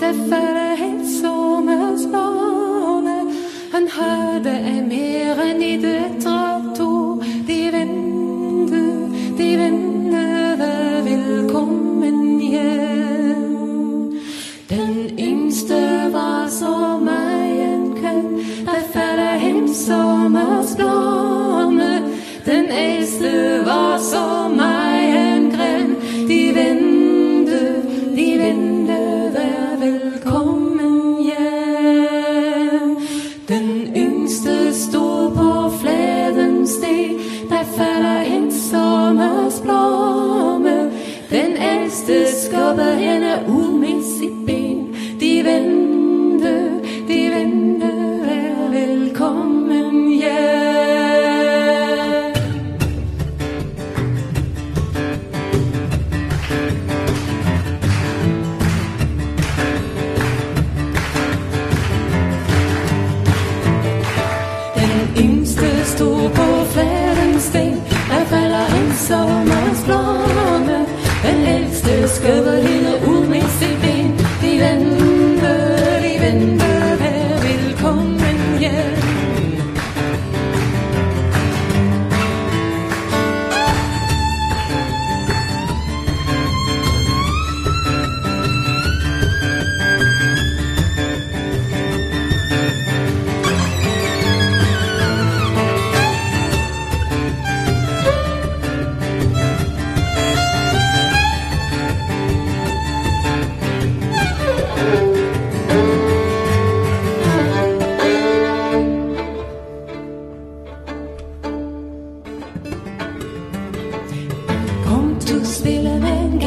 der falder helt sommersblåne. Han hørte af mere end i det to. De ventede, de ventede velkommen hjem. Den yngste var så en køn, der falder hen sommersblåne. Den ældste var så mig falder en sommersblomme. Den ældste skubber hende ud med sit ben. De vente, de vente er velkommen hjem. Den yngste stod på sommerens Der Den ældste skubber hende ud. feeling